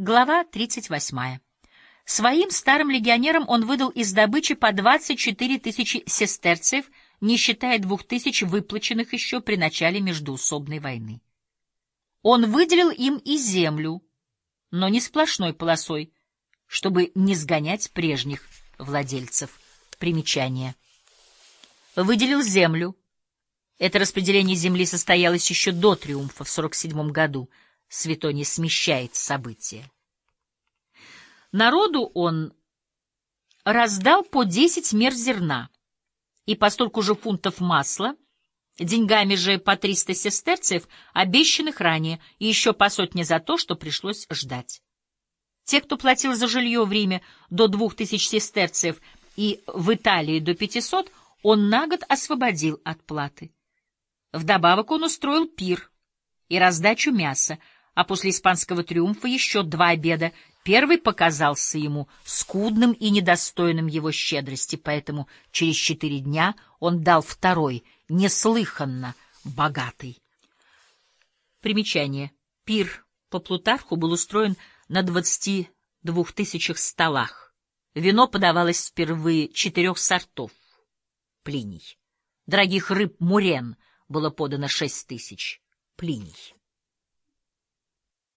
Глава 38. Своим старым легионерам он выдал из добычи по 24 тысячи сестерцев, не считая двух тысяч выплаченных еще при начале междуусобной войны. Он выделил им и землю, но не сплошной полосой, чтобы не сгонять прежних владельцев. Примечание. Выделил землю. Это распределение земли состоялось еще до триумфа в 47 году. Светоний смещает события. Народу он раздал по 10 мер зерна и по столько же фунтов масла, деньгами же по 300 сестерцев, обещанных ранее, и еще по сотне за то, что пришлось ждать. Те, кто платил за жилье в Риме до 2000 сестерцев и в Италии до 500, он на год освободил от платы. Вдобавок он устроил пир и раздачу мяса, а после испанского триумфа еще два обеда. Первый показался ему скудным и недостойным его щедрости, поэтому через четыре дня он дал второй, неслыханно богатый. Примечание. Пир по Плутарху был устроен на двадцати двух тысячах столах. Вино подавалось впервые четырех сортов. Плиний. Дорогих рыб мурен было подано шесть тысяч. Плиний.